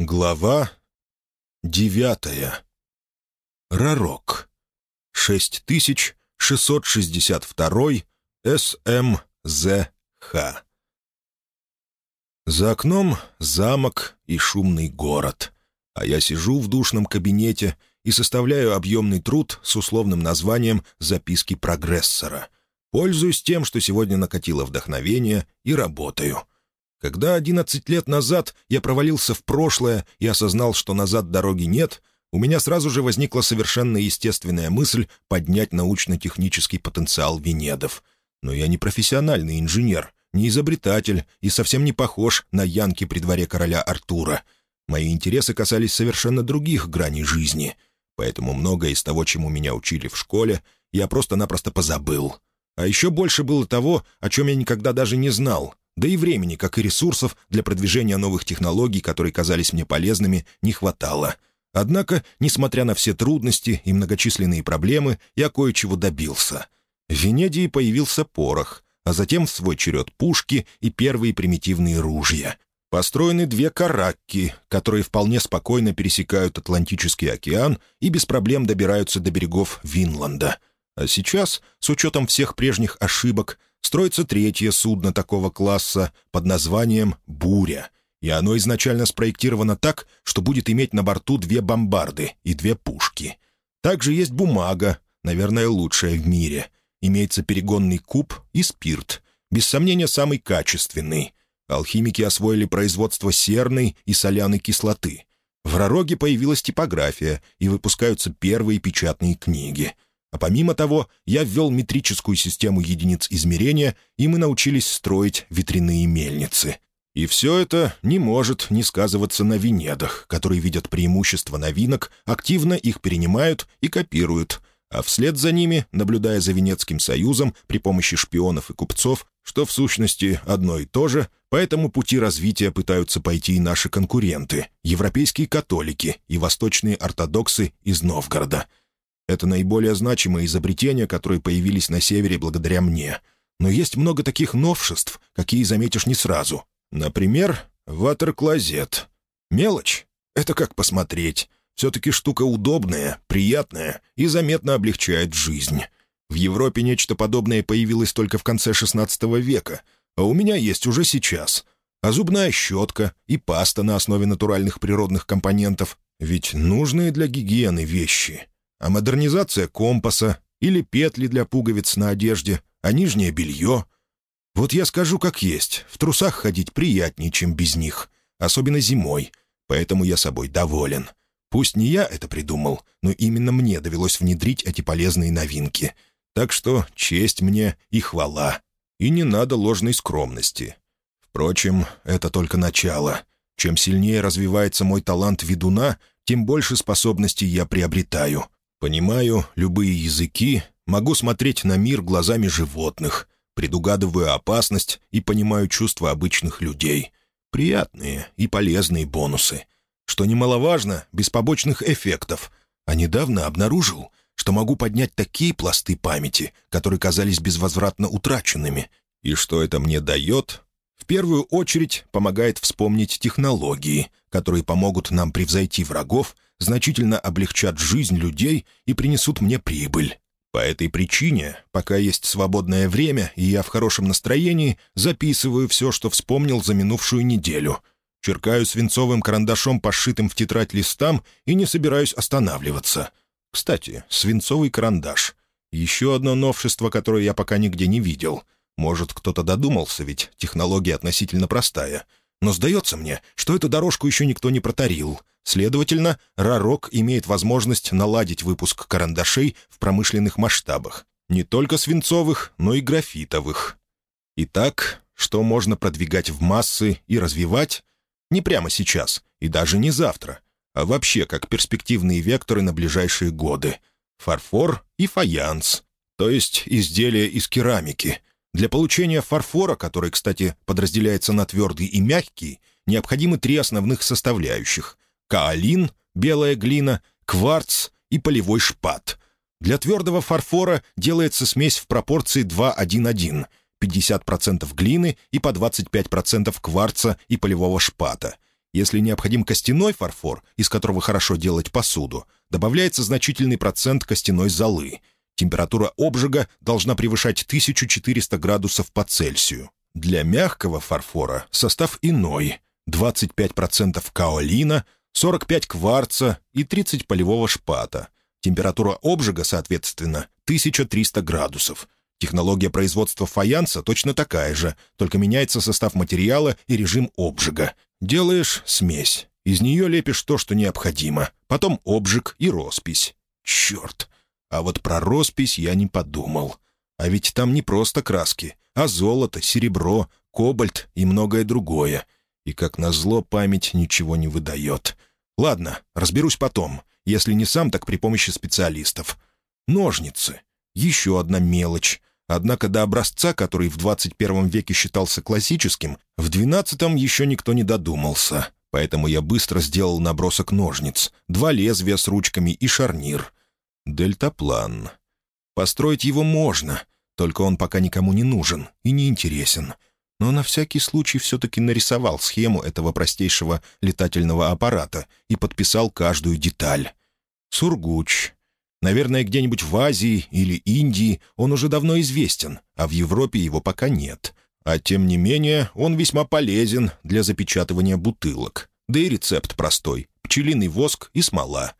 Глава девятая. Ророк. 6662 СМЗХ. За окном замок и шумный город, а я сижу в душном кабинете и составляю объемный труд с условным названием «Записки прогрессора». Пользуюсь тем, что сегодня накатило вдохновение, и работаю — когда одиннадцать лет назад я провалился в прошлое и осознал, что назад дороги нет, у меня сразу же возникла совершенно естественная мысль поднять научно-технический потенциал Венедов. Но я не профессиональный инженер, не изобретатель и совсем не похож на Янки при дворе короля Артура. Мои интересы касались совершенно других граней жизни, поэтому многое из того, чему меня учили в школе, я просто-напросто позабыл. А еще больше было того, о чем я никогда даже не знал, да и времени, как и ресурсов для продвижения новых технологий, которые казались мне полезными, не хватало. Однако, несмотря на все трудности и многочисленные проблемы, я кое-чего добился. В Венедии появился порох, а затем в свой черед пушки и первые примитивные ружья. Построены две каракки, которые вполне спокойно пересекают Атлантический океан и без проблем добираются до берегов Винланда. А сейчас, с учетом всех прежних ошибок, строится третье судно такого класса под названием «Буря», и оно изначально спроектировано так, что будет иметь на борту две бомбарды и две пушки. Также есть бумага, наверное, лучшая в мире. Имеется перегонный куб и спирт, без сомнения, самый качественный. Алхимики освоили производство серной и соляной кислоты. В Ророге появилась типография, и выпускаются первые печатные книги — а помимо того, я ввел метрическую систему единиц измерения, и мы научились строить ветряные мельницы. И все это не может не сказываться на Венедах, которые видят преимущества новинок, активно их перенимают и копируют, а вслед за ними, наблюдая за Венецким союзом при помощи шпионов и купцов, что в сущности одно и то же, по этому пути развития пытаются пойти и наши конкуренты, европейские католики и восточные ортодоксы из Новгорода — это наиболее значимые изобретения, которые появились на севере благодаря мне. Но есть много таких новшеств, какие заметишь не сразу. Например, ватер-клозет. Мелочь? Это как посмотреть. Все-таки штука удобная, приятная и заметно облегчает жизнь. В Европе нечто подобное появилось только в конце XVI века, а у меня есть уже сейчас. А зубная щетка и паста на основе натуральных природных компонентов, ведь нужные для гигиены вещи — а модернизация компаса или петли для пуговиц на одежде, а нижнее белье. Вот я скажу как есть, в трусах ходить приятнее, чем без них, особенно зимой, поэтому я собой доволен. Пусть не я это придумал, но именно мне довелось внедрить эти полезные новинки. Так что честь мне и хвала. И не надо ложной скромности. Впрочем, это только начало. Чем сильнее развивается мой талант ведуна, тем больше способностей я приобретаю — Понимаю любые языки, могу смотреть на мир глазами животных, предугадываю опасность и понимаю чувства обычных людей. Приятные и полезные бонусы. Что немаловажно, без побочных эффектов. А недавно обнаружил, что могу поднять такие пласты памяти, которые казались безвозвратно утраченными. И что это мне дает? В первую очередь помогает вспомнить технологии, которые помогут нам превзойти врагов — значительно облегчат жизнь людей и принесут мне прибыль. По этой причине, пока есть свободное время и я в хорошем настроении, записываю все, что вспомнил за минувшую неделю. Черкаю свинцовым карандашом по сшитым в тетрадь листам и не собираюсь останавливаться. Кстати, свинцовый карандаш. Еще одно новшество, которое я пока нигде не видел. Может, кто-то додумался, ведь технология относительно простая. Но сдается мне, что эту дорожку еще никто не протарил. Следовательно, Рарок имеет возможность наладить выпуск карандашей в промышленных масштабах. Не только свинцовых, но и графитовых. Итак, что можно продвигать в массы и развивать? Не прямо сейчас и даже не завтра, а вообще как перспективные векторы на ближайшие годы. Фарфор и фаянс, то есть изделия из керамики. Для получения фарфора, который, кстати, подразделяется на твердый и мягкий, необходимы три основных составляющих — каолин, белая глина, кварц и полевой шпат. Для твердого фарфора делается смесь в пропорции 2-1-1, 50% глины и по 25% кварца и полевого шпата. Если необходим костяной фарфор, из которого хорошо делать посуду, добавляется значительный процент костяной золы. Температура обжига должна превышать 1400 градусов по Цельсию. Для мягкого фарфора состав иной — 25% каолина, 45 кварца и 30 полевого шпата. Температура обжига, соответственно, 1300 градусов. Технология производства фаянса точно такая же, только меняется состав материала и режим обжига. Делаешь смесь. Из нее лепишь то, что необходимо. Потом обжиг и роспись. Черт! А вот про роспись я не подумал. А ведь там не просто краски, а золото, серебро, кобальт и многое другое. И, как назло, память ничего не выдает. Ладно, разберусь потом. Если не сам, так при помощи специалистов. Ножницы. Еще одна мелочь. Однако до образца, который в 21 веке считался классическим, в 12-м еще никто не додумался. Поэтому я быстро сделал набросок ножниц, два лезвия с ручками и шарнир. Дельтаплан. Построить его можно, только он пока никому не нужен и не интересен. Но на всякий случай все-таки нарисовал схему этого простейшего летательного аппарата и подписал каждую деталь. Сургуч, Наверное, где-нибудь в Азии или Индии он уже давно известен, а в Европе его пока нет. А тем не менее, он весьма полезен для запечатывания бутылок. Да и рецепт простой — пчелиный воск и смола.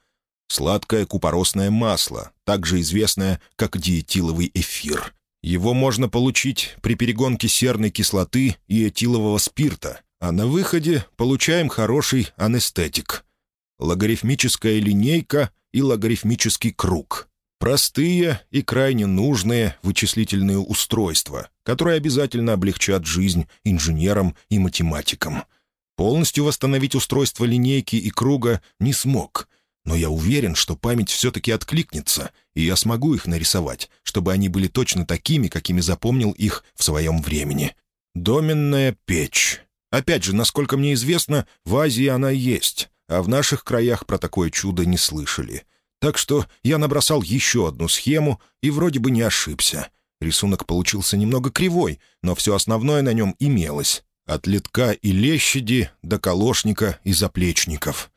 Сладкое купоросное масло, также известное как диэтиловый эфир. Его можно получить при перегонке серной кислоты и этилового спирта, а на выходе получаем хороший анестетик. Логарифмическая линейка и логарифмический круг. Простые и крайне нужные вычислительные устройства, которые обязательно облегчат жизнь инженерам и математикам. Полностью восстановить устройство линейки и круга не смог, но я уверен, что память все-таки откликнется, и я смогу их нарисовать, чтобы они были точно такими, какими запомнил их в своем времени. Доменная печь. Опять же, насколько мне известно, в Азии она есть а в наших краях про такое чудо не слышали. Так что я набросал еще одну схему и вроде бы не ошибся. Рисунок получился немного кривой, но все основное на нем имелось. От литка и лещади до колошника и заплечников.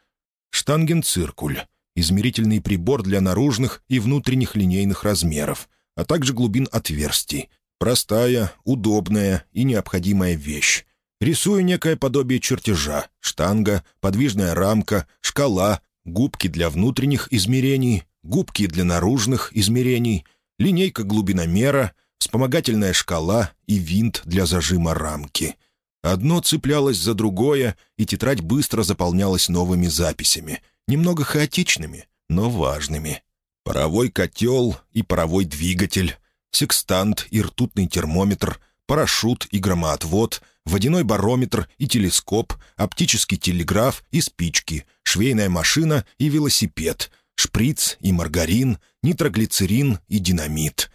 Штангенциркуль — измерительный прибор для наружных и внутренних линейных размеров, а также глубин отверстий. Простая, удобная и необходимая вещь. Рисую некое подобие чертежа, штанга, подвижная рамка, шкала, губки для внутренних измерений, губки для наружных измерений, линейка глубиномера, вспомогательная шкала и винт для зажима рамки. Одно цеплялось за другое, и тетрадь быстро заполнялась новыми записями, немного хаотичными, но важными. Паровой котел и паровой двигатель, секстант и ртутный термометр, парашют и громоотвод, водяной барометр и телескоп, оптический телеграф и спички, швейная машина и велосипед, шприц и маргарин, нитроглицерин и динамит.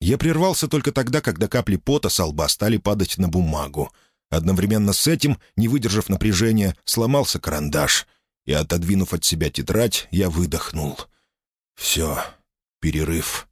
Я прервался только тогда, когда капли пота со лба стали падать на бумагу. Одновременно с этим, не выдержав напряжения, сломался карандаш. И, отодвинув от себя тетрадь, я выдохнул. «Все, перерыв».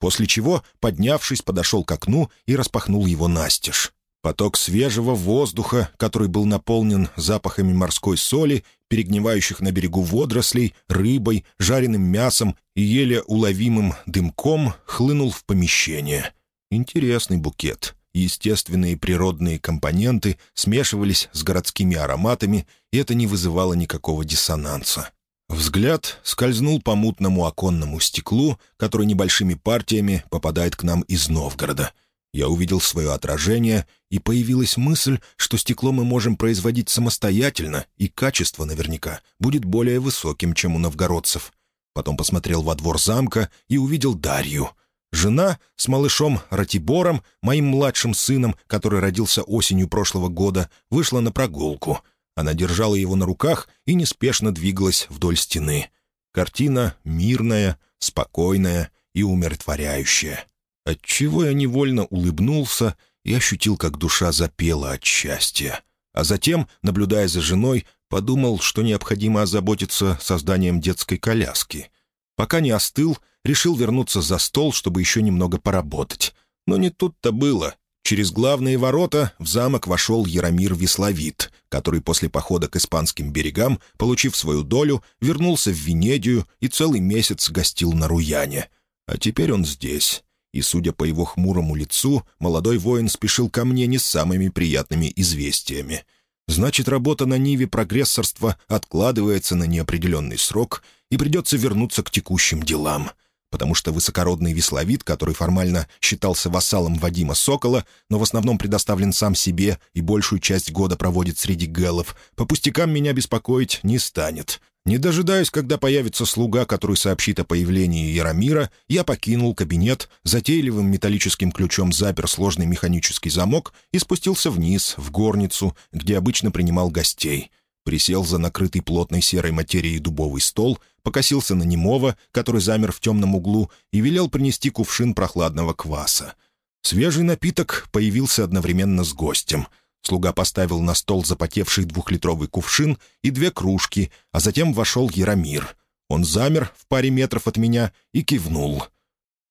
После чего, поднявшись, подошел к окну и распахнул его настежь. Поток свежего воздуха, который был наполнен запахами морской соли, перегнивающих на берегу водорослей, рыбой, жареным мясом и еле уловимым дымком, хлынул в помещение. Интересный букет. Естественные природные компоненты смешивались с городскими ароматами, и это не вызывало никакого диссонанса. Взгляд скользнул по мутному оконному стеклу, который небольшими партиями попадает к нам из Новгорода — я увидел свое отражение, и появилась мысль, что стекло мы можем производить самостоятельно, и качество наверняка будет более высоким, чем у новгородцев. Потом посмотрел во двор замка и увидел Дарью. Жена с малышом Ратибором, моим младшим сыном, который родился осенью прошлого года, вышла на прогулку. Она держала его на руках и неспешно двигалась вдоль стены. Картина мирная, спокойная и умиротворяющая. Отчего я невольно улыбнулся и ощутил, как душа запела от счастья. А затем, наблюдая за женой, подумал, что необходимо озаботиться созданием детской коляски. Пока не остыл, решил вернуться за стол, чтобы еще немного поработать. Но не тут-то было. Через главные ворота в замок вошел Яромир Весловит, который после похода к испанским берегам, получив свою долю, вернулся в Венедию и целый месяц гостил на Руяне. А теперь он здесь. И, судя по его хмурому лицу, молодой воин спешил ко мне не с самыми приятными известиями. Значит, работа на Ниве прогрессорства откладывается на неопределенный срок, и придется вернуться к текущим делам — потому что высокородный весловит, который формально считался вассалом Вадима Сокола, но в основном предоставлен сам себе и большую часть года проводит среди гэллов, по пустякам меня беспокоить не станет. Не дожидаясь, когда появится слуга, который сообщит о появлении Яромира, я покинул кабинет, затейливым металлическим ключом запер сложный механический замок и спустился вниз, в горницу, где обычно принимал гостей — присел за накрытый плотной серой материей дубовый стол, покосился на немого, который замер в темном углу, и велел принести кувшин прохладного кваса. Свежий напиток появился одновременно с гостем. Слуга поставил на стол запотевший двухлитровый кувшин и две кружки, а затем вошел Яромир. Он замер в паре метров от меня и кивнул.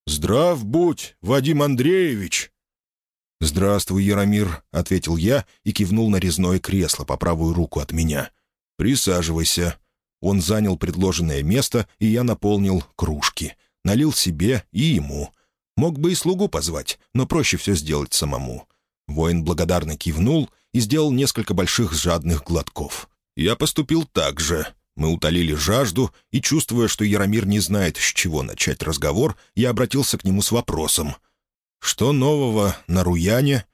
«Здрав будь, Вадим Андреевич!» «Здравствуй, Яромир», — ответил я и кивнул на резное кресло по правую руку от меня. «Присаживайся». Он занял предложенное место, и я наполнил кружки. Налил себе и ему. Мог бы и слугу позвать, но проще все сделать самому. Воин благодарно кивнул и сделал несколько больших жадных глотков. Я поступил так же. Мы утолили жажду, и, чувствуя, что Яромир не знает, с чего начать разговор, я обратился к нему с вопросом — «Что нового на Руяне?»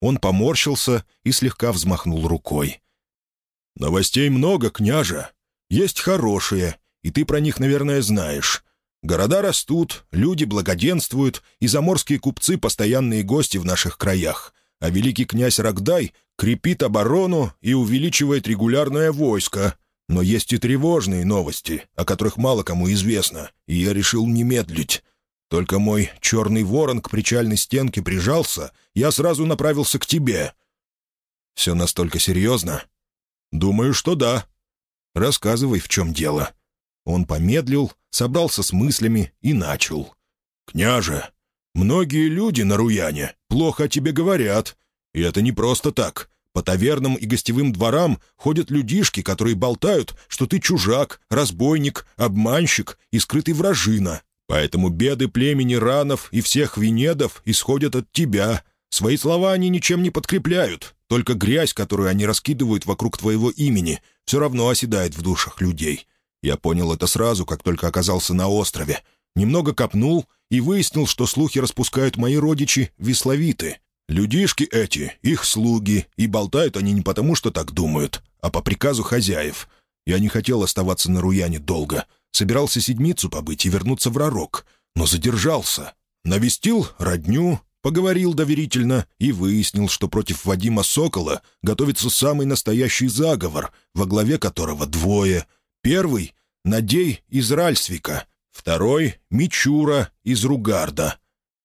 Он поморщился и слегка взмахнул рукой. «Новостей много, княжа. Есть хорошие, и ты про них, наверное, знаешь. Города растут, люди благоденствуют, и заморские купцы — постоянные гости в наших краях. А великий князь Рогдай крепит оборону и увеличивает регулярное войско. Но есть и тревожные новости, о которых мало кому известно, и я решил не медлить. Только мой черный ворон к причальной стенке прижался, я сразу направился к тебе». «Все настолько серьезно?» «Думаю, что да». «Рассказывай, в чем дело». Он помедлил, собрался с мыслями и начал. «Княже, многие люди на Руяне плохо о тебе говорят. И это не просто так. По тавернам и гостевым дворам ходят людишки, которые болтают, что ты чужак, разбойник, обманщик и скрытый вражина. Поэтому беды племени ранов и всех венедов исходят от тебя. Свои слова они ничем не подкрепляют. Только грязь, которую они раскидывают вокруг твоего имени, все равно оседает в душах людей. Я понял это сразу, как только оказался на острове. Немного копнул и выяснил, что слухи распускают мои родичи весловиты. Людишки эти, их слуги, и болтают они не потому, что так думают, а по приказу хозяев. Я не хотел оставаться на Руяне долго — Собирался седмицу побыть и вернуться в Ророк, но задержался. Навестил родню, поговорил доверительно и выяснил, что против Вадима Сокола готовится самый настоящий заговор, во главе которого двое. Первый — Надей из Ральсвика, второй — Мичура из Ругарда.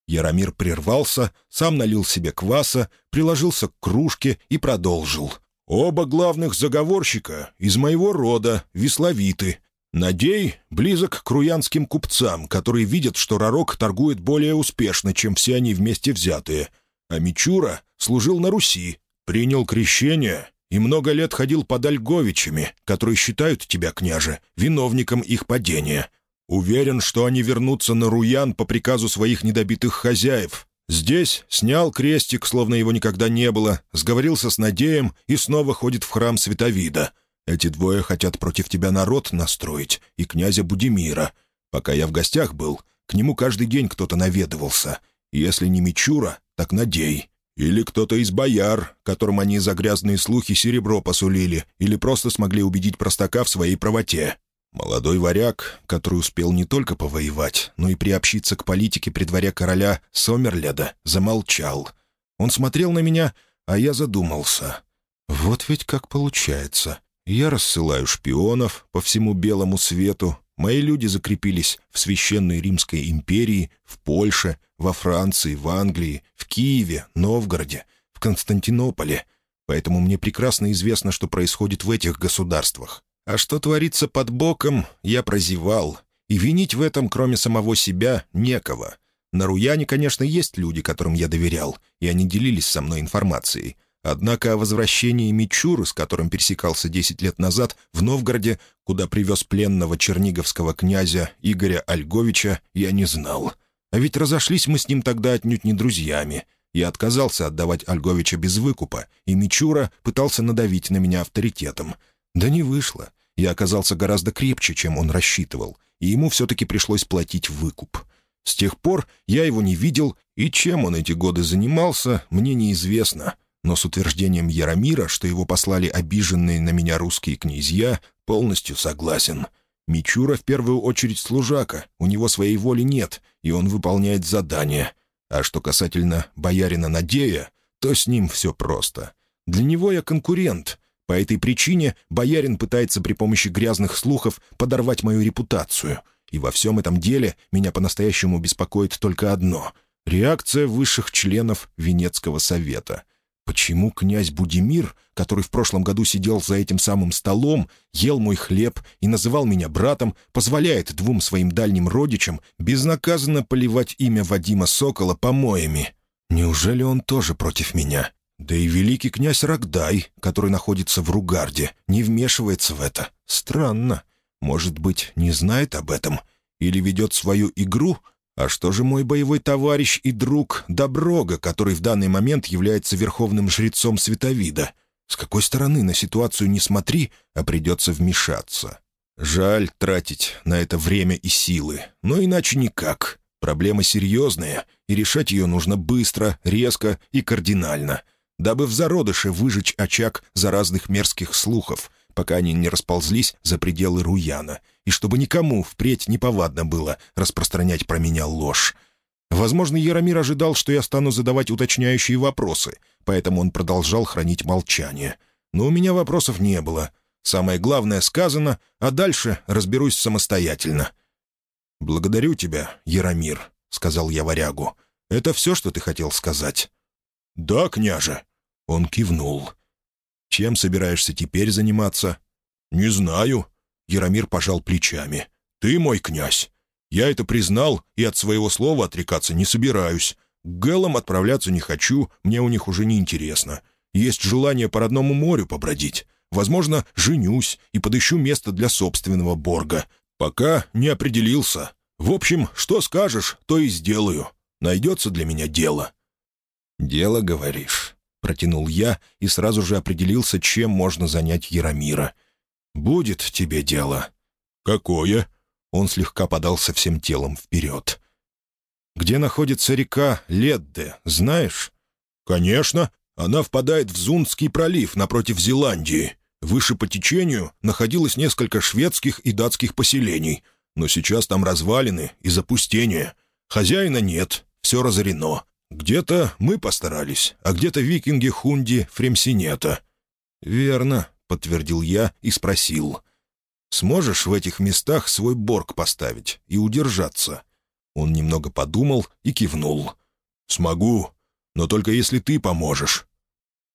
Яромир прервался, сам налил себе кваса, приложился к кружке и продолжил. «Оба главных заговорщика из моего рода, весловиты, Надей близок к руянским купцам, которые видят, что Ророк торгует более успешно, чем все они вместе взятые. А Мичура служил на Руси, принял крещение и много лет ходил под Ольговичами, которые считают тебя, княже, виновником их падения. Уверен, что они вернутся на Руян по приказу своих недобитых хозяев. Здесь снял крестик, словно его никогда не было, сговорился с Надеем и снова ходит в храм Световида — эти двое хотят против тебя народ настроить и князя Будимира. Пока я в гостях был, к нему каждый день кто-то наведывался. Если не Мичура, так Надей. Или кто-то из бояр, которым они за грязные слухи серебро посулили, или просто смогли убедить простака в своей правоте. Молодой варяг, который успел не только повоевать, но и приобщиться к политике при дворе короля Сомерледа, замолчал. Он смотрел на меня, а я задумался. «Вот ведь как получается. Я рассылаю шпионов по всему белому свету. Мои люди закрепились в Священной Римской империи, в Польше, во Франции, в Англии, в Киеве, Новгороде, в Константинополе. Поэтому мне прекрасно известно, что происходит в этих государствах. А что творится под боком, я прозевал. И винить в этом, кроме самого себя, некого. На Руяне, конечно, есть люди, которым я доверял, и они делились со мной информацией. Однако о возвращении Мичуры, с которым пересекался 10 лет назад, в Новгороде, куда привез пленного черниговского князя Игоря Ольговича, я не знал. А ведь разошлись мы с ним тогда отнюдь не друзьями. Я отказался отдавать Ольговича без выкупа, и Мичура пытался надавить на меня авторитетом. Да не вышло. Я оказался гораздо крепче, чем он рассчитывал, и ему все-таки пришлось платить выкуп. С тех пор я его не видел, и чем он эти годы занимался, мне неизвестно. Но с утверждением Яромира, что его послали обиженные на меня русские князья, полностью согласен. Мичура в первую очередь служака, у него своей воли нет, и он выполняет задания — а что касательно боярина Надея, то с ним все просто. Для него я конкурент. По этой причине боярин пытается при помощи грязных слухов подорвать мою репутацию. И во всем этом деле меня по-настоящему беспокоит только одно — реакция высших членов Венецкого совета — Почему князь Будимир, который в прошлом году сидел за этим самым столом, ел мой хлеб и называл меня братом, позволяет двум своим дальним родичам безнаказанно поливать имя Вадима Сокола помоями? Неужели он тоже против меня? Да и великий князь Рогдай, который находится в Ругарде, не вмешивается в это. Странно. Может быть, не знает об этом? Или ведет свою игру — а что же мой боевой товарищ и друг Доброга, который в данный момент является верховным жрецом Световида? С какой стороны на ситуацию не смотри, а придется вмешаться. Жаль тратить на это время и силы, но иначе никак. Проблема серьезная, и решать ее нужно быстро, резко и кардинально, дабы в зародыше выжечь очаг заразных мерзких слухов, пока они не расползлись за пределы Руяна, и чтобы никому впредь неповадно было распространять про меня ложь. Возможно, Яромир ожидал, что я стану задавать уточняющие вопросы, поэтому он продолжал хранить молчание. Но у меня вопросов не было. Самое главное сказано, а дальше разберусь самостоятельно. «Благодарю тебя, Яромир», — сказал я варягу. «Это все, что ты хотел сказать?» «Да, княже». Он кивнул. Чем собираешься теперь заниматься?» «Не знаю». Яромир пожал плечами. «Ты мой князь. Я это признал и от своего слова отрекаться не собираюсь. К Гэлам отправляться не хочу, мне у них уже не интересно. Есть желание по родному морю побродить. Возможно, женюсь и подыщу место для собственного борга. Пока не определился. В общем, что скажешь, то и сделаю. Найдется для меня дело». «Дело, говоришь?» Протянул я и сразу же определился, чем можно занять Яромира. «Будет тебе дело». «Какое?» Он слегка подался всем телом вперед. «Где находится река Ледде, знаешь?» «Конечно. Она впадает в Зундский пролив напротив Зеландии. Выше по течению находилось несколько шведских и датских поселений, но сейчас там развалины и запустение. Хозяина нет, все разорено. Где-то мы постарались, а где-то викинги Хунди Фремсинета». «Верно», — подтвердил я и спросил. «Сможешь в этих местах свой борг поставить и удержаться?» Он немного подумал и кивнул. «Смогу, но только если ты поможешь».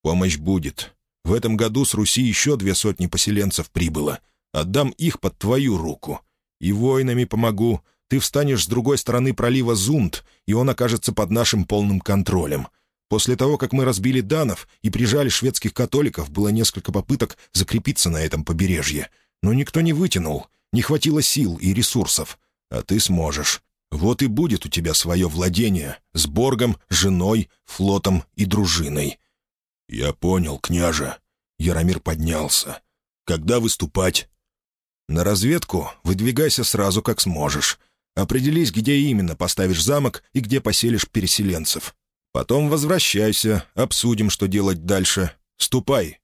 «Помощь будет. В этом году с Руси еще две сотни поселенцев прибыло. Отдам их под твою руку. И воинами помогу, ты встанешь с другой стороны пролива Зунд, и он окажется под нашим полным контролем. После того, как мы разбили данов и прижали шведских католиков, было несколько попыток закрепиться на этом побережье. Но никто не вытянул, не хватило сил и ресурсов. А ты сможешь. Вот и будет у тебя свое владение с Боргом, женой, флотом и дружиной». «Я понял, княже». Яромир поднялся. «Когда выступать?» «На разведку выдвигайся сразу, как сможешь. Определись, где именно поставишь замок и где поселишь переселенцев. Потом возвращайся, обсудим, что делать дальше. Ступай».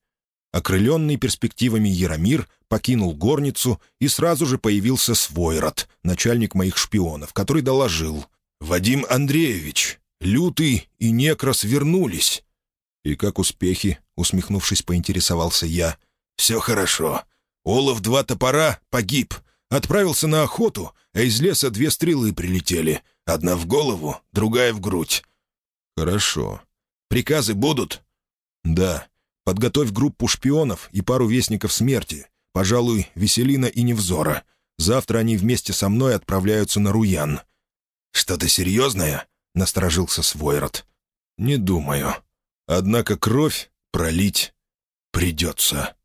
Окрыленный перспективами Яромир покинул горницу, и сразу же появился Свойрод, начальник моих шпионов, который доложил. «Вадим Андреевич, Лютый и Некрос вернулись». «И как успехи?» — усмехнувшись, поинтересовался я. «Все хорошо. Олов два топора погиб. Отправился на охоту, а из леса две стрелы прилетели. Одна в голову, другая в грудь. «Хорошо. Приказы будут?» «Да. Подготовь группу шпионов и пару вестников смерти. Пожалуй, Веселина и Невзора. Завтра они вместе со мной отправляются на Руян». «Что-то серьезное?» — насторожился Свойрот. «Не думаю. Однако кровь пролить придется».